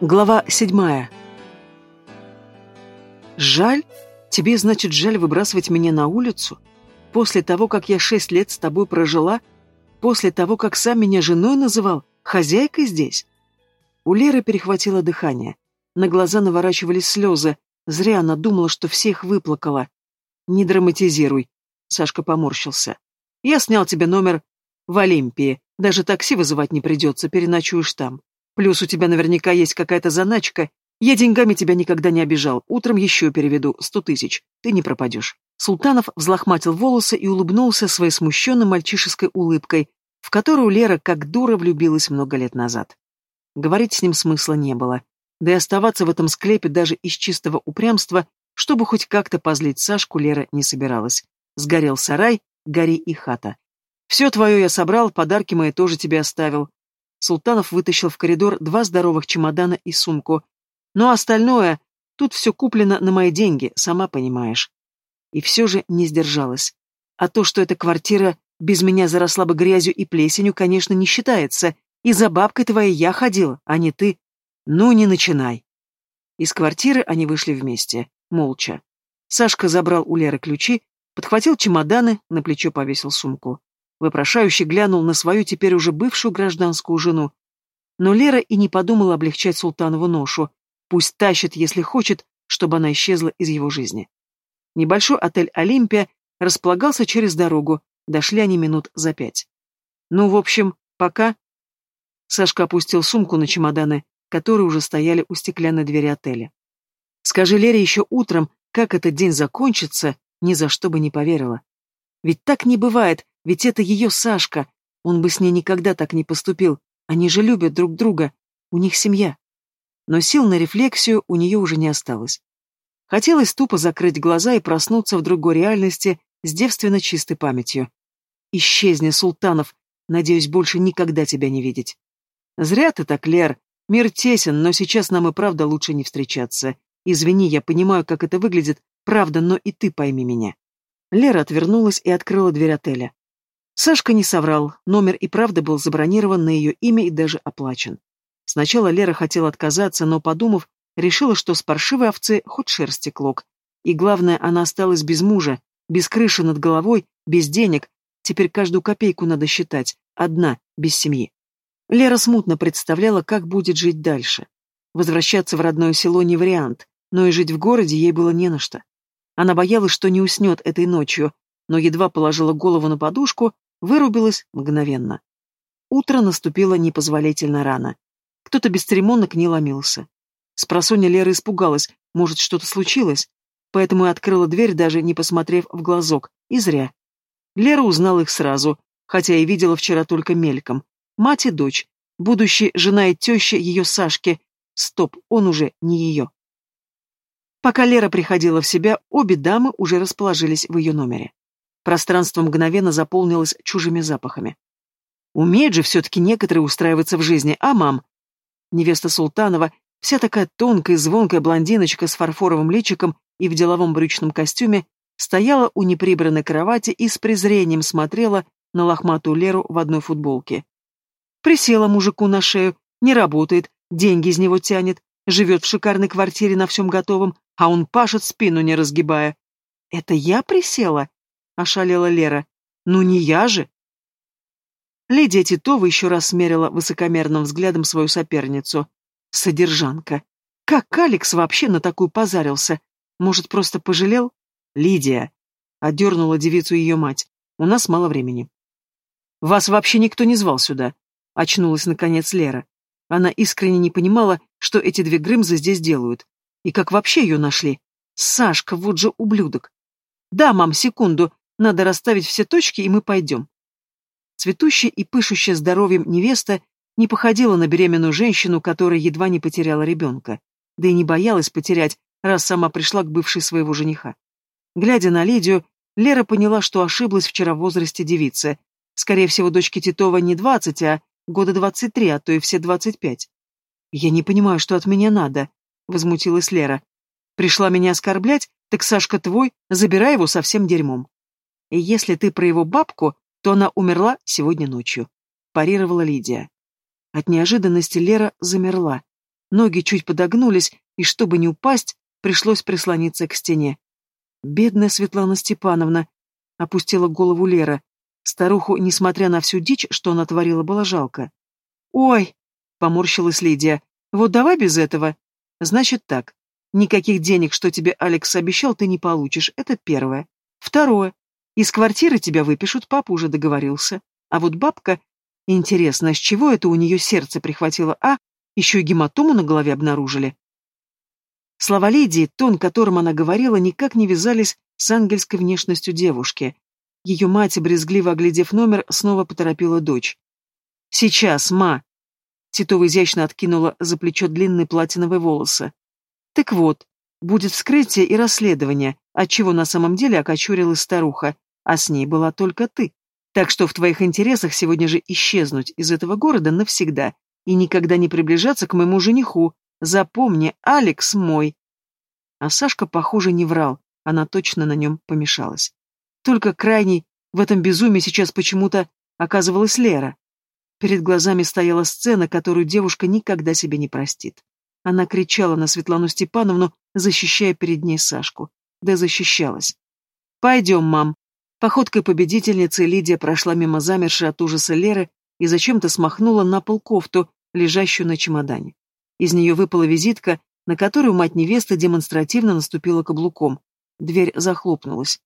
Глава седьмая. Жаль? Тебе, значит, жаль выбрасывать меня на улицу? После того, как я шесть лет с тобой прожила? После того, как сам меня женой называл? Хозяйкой здесь? У Леры перехватило дыхание. На глаза наворачивались слезы. Зря она думала, что всех выплакала. Не драматизируй. Сашка поморщился. Я снял тебе номер в Олимпии. Даже такси вызывать не придется, переночуешь там. Плюс у тебя наверняка есть какая-то заначка. Я деньгами тебя никогда не обижал. Утром еще переведу. Сто тысяч. Ты не пропадешь». Султанов взлохматил волосы и улыбнулся своей смущенной мальчишеской улыбкой, в которую Лера как дура влюбилась много лет назад. Говорить с ним смысла не было. Да и оставаться в этом склепе даже из чистого упрямства, чтобы хоть как-то позлить Сашку, Лера не собиралась. Сгорел сарай, гори и хата. «Все твое я собрал, подарки мои тоже тебе оставил. Султанов вытащил в коридор два здоровых чемодана и сумку. «Ну, а остальное... Тут все куплено на мои деньги, сама понимаешь». И все же не сдержалась. А то, что эта квартира без меня заросла бы грязью и плесенью, конечно, не считается. И за бабкой твоей я ходил, а не ты. Ну, не начинай. Из квартиры они вышли вместе, молча. Сашка забрал у Леры ключи, подхватил чемоданы, на плечо повесил сумку. Вопрошающе глянул на свою теперь уже бывшую гражданскую жену. Но Лера и не подумала облегчать Султанову ношу. Пусть тащит, если хочет, чтобы она исчезла из его жизни. Небольшой отель «Олимпия» располагался через дорогу, дошли они минут за пять. Ну, в общем, пока... Сашка опустил сумку на чемоданы, которые уже стояли у стеклянной двери отеля. Скажи Лере еще утром, как этот день закончится, ни за что бы не поверила. Ведь так не бывает, ведь это ее Сашка. Он бы с ней никогда так не поступил. Они же любят друг друга. У них семья. Но сил на рефлексию у нее уже не осталось. Хотелось тупо закрыть глаза и проснуться в другой реальности с девственно чистой памятью. Исчезни, Султанов. Надеюсь, больше никогда тебя не видеть. Зря ты так, Лер. Мир тесен, но сейчас нам и правда лучше не встречаться. Извини, я понимаю, как это выглядит, правда, но и ты пойми меня. Лера отвернулась и открыла дверь отеля. Сашка не соврал, номер и правда был забронирован на ее имя и даже оплачен. Сначала Лера хотела отказаться, но, подумав, решила, что с паршивой овцы хоть шерсти клок. И главное, она осталась без мужа, без крыши над головой, без денег. Теперь каждую копейку надо считать, одна, без семьи. Лера смутно представляла, как будет жить дальше. Возвращаться в родное село не вариант, но и жить в городе ей было не на что. Она боялась, что не уснет этой ночью, но едва положила голову на подушку, Вырубилась мгновенно. Утро наступило непозволительно рано. Кто-то бесцеремонно к ней ломился. Спросонья Лера испугалась, может, что-то случилось, поэтому и открыла дверь, даже не посмотрев в глазок, и зря. Лера узнала их сразу, хотя и видела вчера только мельком. Мать и дочь, будущая жена и теща ее Сашки. Стоп, он уже не ее. Пока Лера приходила в себя, обе дамы уже расположились в ее номере. Пространство мгновенно заполнилось чужими запахами. Умеет же все-таки некоторые устраиваться в жизни, а мам? Невеста Султанова, вся такая тонкая, звонкая блондиночка с фарфоровым личиком и в деловом брючном костюме, стояла у неприбранной кровати и с презрением смотрела на лохматую Леру в одной футболке. Присела мужику на шею, не работает, деньги из него тянет, живет в шикарной квартире на всем готовом, а он пашет спину не разгибая. Это я присела? Ошалела Лера. «Ну не я же!» Лидия Титова еще раз смерила высокомерным взглядом свою соперницу. Содержанка. Как Алекс вообще на такую позарился? Может, просто пожалел? Лидия. Одернула девицу ее мать. У нас мало времени. Вас вообще никто не звал сюда. Очнулась, наконец, Лера. Она искренне не понимала, что эти две Грымзы здесь делают. И как вообще ее нашли? Сашка, вот же ублюдок. Да, мам, секунду, надо расставить все точки, и мы пойдем. Цветущая и пышущая здоровьем невеста не походила на беременную женщину, которая едва не потеряла ребенка, да и не боялась потерять, раз сама пришла к бывшей своего жениха. Глядя на Лидию, Лера поняла, что ошиблась вчера в возрасте девицы. Скорее всего, дочке Титова не двадцать, а года двадцать три, а то и все двадцать пять. «Я не понимаю, что от меня надо», — возмутилась Лера. «Пришла меня оскорблять, так Сашка твой, забирай его со всем дерьмом». И если ты про его бабку, то она умерла сегодня ночью», — парировала Лидия. От неожиданности Лера замерла. Ноги чуть подогнулись, и чтобы не упасть, пришлось прислониться к стене. Бедная Светлана Степановна, опустила голову Лера. Старуху, несмотря на всю дичь, что она творила, было жалко. «Ой!» — поморщилась Лидия. «Вот давай без этого. Значит так. Никаких денег, что тебе Алекс обещал, ты не получишь. Это первое. Второе. Из квартиры тебя выпишут, папа уже договорился. А вот бабка... Интересно, с чего это у нее сердце прихватило, а? Еще и гематому на голове обнаружили. Слова Лидии, тон, которым она говорила, никак не вязались с ангельской внешностью девушки. Ее мать, брезгливо оглядев номер, снова поторопила дочь. «Сейчас, ма!» Титова изящно откинула за плечо длинные платиновые волосы. «Так вот, будет вскрытие и расследование, отчего на самом деле окочурилась старуха, а с ней была только ты. Так что в твоих интересах сегодня же исчезнуть из этого города навсегда и никогда не приближаться к моему жениху. Запомни, Алекс мой!» А Сашка, похоже, не врал, она точно на нем помешалась. Только крайней в этом безумии сейчас почему-то оказывалась Лера. Перед глазами стояла сцена, которую девушка никогда себе не простит. Она кричала на Светлану Степановну, защищая перед ней Сашку. Да защищалась. «Пойдем, мам». Походкой победительницы Лидия прошла мимо замершей от ужаса Леры и зачем-то смахнула на пол кофту, лежащую на чемодане. Из нее выпала визитка, на которую мать невесты демонстративно наступила каблуком. Дверь захлопнулась.